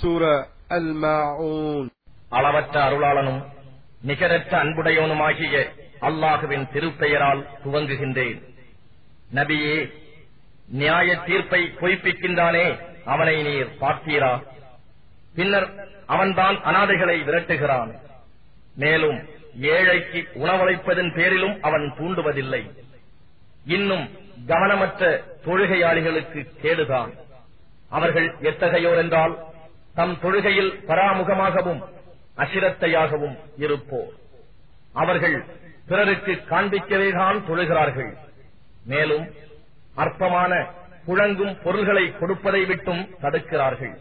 சூர அளவற்ற அருளாளனும் நிகரற்ற அன்புடையவனுமாகிய அல்லாஹுவின் திருப்பெயரால் துவங்குகின்றேன். நபியே நியாய தீர்ப்பை பொய்ப்பிக்கின்றானே அவனை நீர் பார்த்தீரா? பின்னர் அவன்தான் அனாதைகளை விரட்டுகிறான். மேலும் ஏழைக்கு உணவளிப்பதன் பேரிலும் அவன் தூண்டுவதில்லை. இன்னும் கவனமற்ற தொழுகையாளிகளுக்கு கேடுதான். அவர்கள் எத்தகையோர் என்றால் தம் தொழுகையில் பராமுகமாகவும் அசிரத்தையாகவும் இருப்போர். அவர்கள் பிறருக்கு காண்பிக்கவேதான் தொழுகிறார்கள். மேலும் அற்பமான புழங்கும் பொருள்களை கொடுப்பதை விட்டும் தடுக்கிறார்கள்.